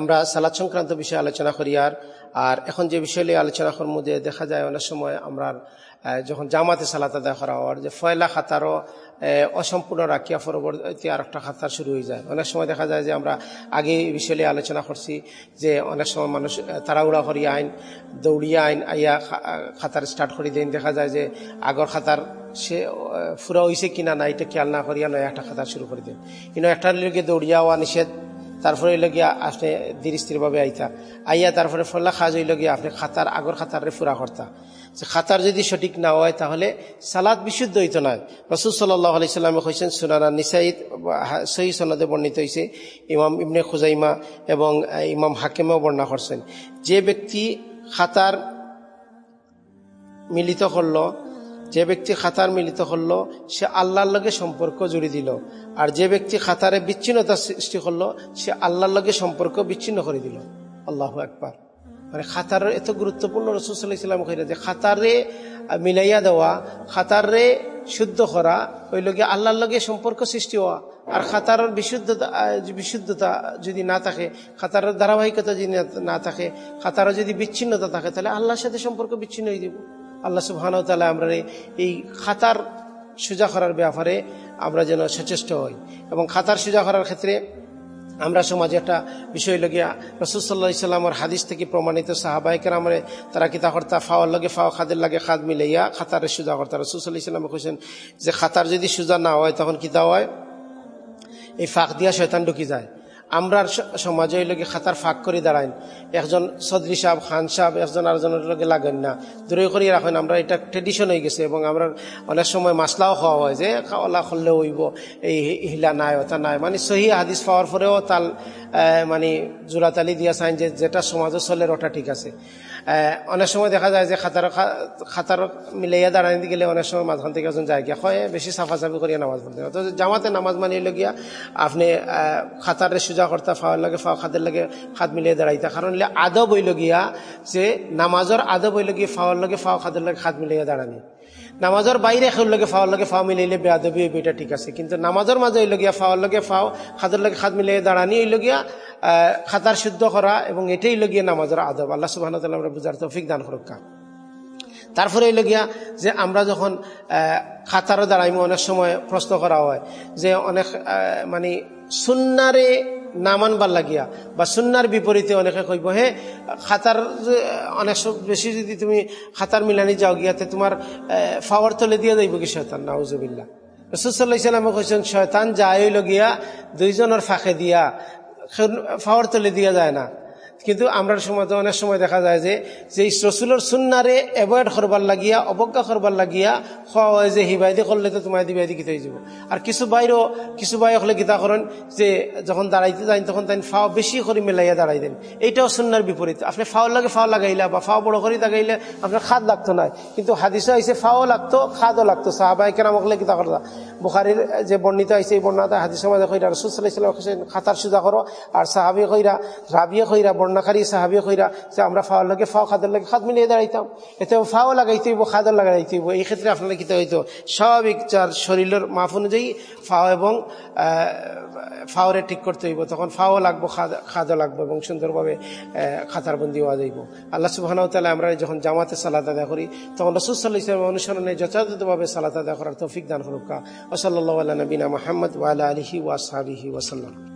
আমরা সালাদ সংক্রান্ত বিষয়ে আলোচনা করি আর আর এখন যে বিষয় নিয়ে আলোচনা করার মধ্যে দেখা যায় অনেক সময় আমরা যখন জামাতে সালাত আদায় করা হওয়ার যে ফয়লা খাতারও অসম্পূর্ণ রাখিয়া পরবর্তী আর একটা খাতার শুরু হয়ে যায়। অনেক সময় দেখা যায় যে আমরা আগে এই বিষয় নিয়ে আলোচনা করছি যে অনেক সময় মানুষ আহ, তাড়াহুড়া করি আইন দৌড়িয়া আইন আইয়া খাতার স্টার্ট করি দেন দেখা যায় যে আগর খাতার সে ফুরা হয়েছে কিনা না এটা খেয়াল না করিয়া নয় একটা খাতা শুরু করে দেন। কিন্তু একটা লিগে দৌড়িয়া হওয়া নিষেধ তারপরে হইল গিয়া আপনি ধীর স্থিরভাবে আইতা। আইয়া তারপরে ফল্লা খাজ হইল গিয়া আপনি খাতার আগর খাতারে ফুরা করতা। যে খাতার যদি সঠিক না হয় তাহলে সালাদ বিশুদ্ধ হইতো নয় রসুল সাল্লাহ আলাইসাল্লামে কইছেন, সুনানা নিসাইদ সহি সনদে বর্ণিত হয়েছে ইমাম ইবনে খুজাইমা এবং ইমাম হাকিমেও বর্ণনা করছেন। যে ব্যক্তি খাতার মিলিত করল যে ব্যক্তি খাতার মিলিত হল, সে আল্লাহর লগে সম্পর্ক জুড়ে দিল। আর যে ব্যক্তি খাতারে বিচ্ছিন্নতা সৃষ্টি করল, সে আল্লাহর লগে সম্পর্ক বিচ্ছিন্ন করে দিল। আল্লাহ একবার মানে খাতার এত গুরুত্বপূর্ণ রসুসাল্লাম কইরা যে খাতারে মিলাইয়া দেওয়া, খাতারে শুদ্ধ করা, ওই লগে আল্লাহর লগে সম্পর্ক সৃষ্টি হওয়া, আর খাতার বিশুদ্ধতা বিশুদ্ধতা যদি না থাকে খাতার ধারাবাহিকতা যদি না- থাকে খাতার যদি বিচ্ছিন্নতা থাকে, তাহলে আল্লাহর সাথে সম্পর্ক বিচ্ছিন্ন হয়ে যাব। আল্লাহ সুবহান তালা আমরা এই খাতার সোজা করার ব্যাপারে আমরা যেন সচেষ্ট হই। এবং খাতার সোজা করার ক্ষেত্রে আমরা সমাজে একটা বিষয় লগিয়া রসুল্লাহ ইসলামের হাদিস থেকে প্রমাণিত সাহাবাহিকের আমরা তারা কিতা কর্তা ফাওয়ার লগে ফাও খাদের লাগে খাদ মিলাইয়া খাতারে সুজা করতা রসুল্লাহ ইসলামে কৈছেন যে খাতার যদি সুজা না হয় তখন কিতা হয়? এই ফাঁক দিয়া শয়তান ঢুকি যায়। আমরা সমাজে লোকে খাতার ফাঁক করে দাঁড়াইন। একজন সদরি সাহেব, খান সাহেব, একজন আরেকজনের লোকে লাগেন না। দূরে করে রাখেন, আমরা এটা ট্রেডিশন হয়ে গেছে এবং আমরা অনেক সময় মাসলাও খাওয়া হয় যে, খাওয়ালা করলে হইব, এই হিলা নাই, ওটা নাই। মানে সহি হাদিস পাওয়ার পরেও তাল মানে জোড়াতালি দিয়া চাইন যে, যেটা সমাজে চলে ওটা ঠিক আছে। অনেক সময় দেখা যায় যে, খাতার খাতার মিলাইয়া দাঁড়াইতে গেলে অনেক সময় মাঝখান থেকে একজন যায় গিয়া হয় বেশি সাফা সাফি করিয়া নামাজ পড়তে। অথচ জামাতে নামাজ মানিয়ে গিয়া আপনি খাতারে সুজা করতা ফাওয়ার লাগে ফাও, খাদের লাগে খাত মিলিয়ে দাঁড়াইতা কারণ আদব হইল গিয়া যে নামাজর আদব হইল গিয়ে ফাওয়ার লাগে ফাও, খাদের লাগে খাত মিলিয়ে দাঁড়ানি। নামাজের বাইরে খেউর লাগে ফাওয়ার লাগে ফাও মিলাইলে বেয়াদবি হইব এটা ঠিক আছে। কিন্তু নামাজের মাঝে হইল গিয়া ফাওয়ার লাগে ফাও, খাদের লাগে খাত মিলিয়ে দাঁড়ানি হইল গিয়া খাতার শুদ্ধ করা এবং এটাই হইল গিয়া নামাজের আদব। আল্লাহ সুবাহ আমরা বুঝার তৌফিক দান করুকা তারপরে হইল গিয়া যে আমরা যখন খাতারও দাঁড়াইমো অনেক সময় প্রশ্ন করা হয় যে অনেক মানে সুন্নারে না মানবার লাগিয়া বা সুন্নার বিপরীতে অনেকে কইব, হে, খাতার অনেক বেশি যদি তুমি খাতার মিলানি যাও, গিয়াতে তোমার ফাওয়ার তলে দিয়ে যাইব কি শয়তান? নাউজুবিল্লা রসুল্লাহ ইসলামে কৈছেন শয়তান যায় হইল গিয়া দুইজনের ফাঁকে দিয়া ফাওয়ার তলে দিয়া যায় না। কিন্তু আমরা সমাজে অনেক সময় দেখা যায় যে যে রসুলের সুন্নারে এভয়েড করবার লাগিয়া, অবজ্ঞা করবার লাগিয়া খোয়া হয় যে হিবাইদি করলে তো তোমার দিবাইদি গীত যাব আর কিছু বাইরও কিছু বাই হলে গীতা করেন যে, যখন দাঁড়াইতে যান তখন তাই ফাও বেশি করে মেলাইয়া দাঁড়াই দেন। এইটাও সুন্নার বিপরীত। আপনি ফাও লাগে ফাও লাগাইলা বা ফাও বড় করে লাগাইলে আপনার খাদ লাগতো না। কিন্তু হাদিসে আইসে ফাও লাগতো, খাদও লাগতো। সাহাবাই কেরাম হলে গীতা করতা বুখারির যে বর্ণিত আইসে এই বর্ণাটা হাদিসের মাঝে কইরা রসুল সাল্লাহ খাতার সুজা করো। আর সাহাবি কইরা, রাবিয়ে কইরা বর্ণাকারী সাহাবি কইরা যে আমরা ফাওয়ার লাগে ফাও খাদের লাগে খাদ মিলিয়ে দাঁড়াইতাম। এতে ফাও লাগাইতে হইব খাদর লাগাইতে হইব এই ক্ষেত্রে আপনারা কিতে হইতো? স্বাভাবিক যার শরীরের মাপ অনুযায়ী ফাও এবং ফাওরে ঠিক করতে হইব। তখন ফাও লাগবো, খাদ- খাদও লাগবো এবং সুন্দরভাবে খাতার বন্দি হওয়া যাইব। আল্লাহ সুবাহ তালা আমরা যখন জামাতে সালাত আদায় করি, তখন রসুল সাল্লাহ ইসলাম অনুসরণে যথাযথভাবে সালাত আদায় করার তৌফিক দান হরুকা ওসল্লাহ আল্লাহ নবীনা মোহাম্মদ ওয়ালা আলহি ওয়াসাবিহি ওয়াসাল্লাম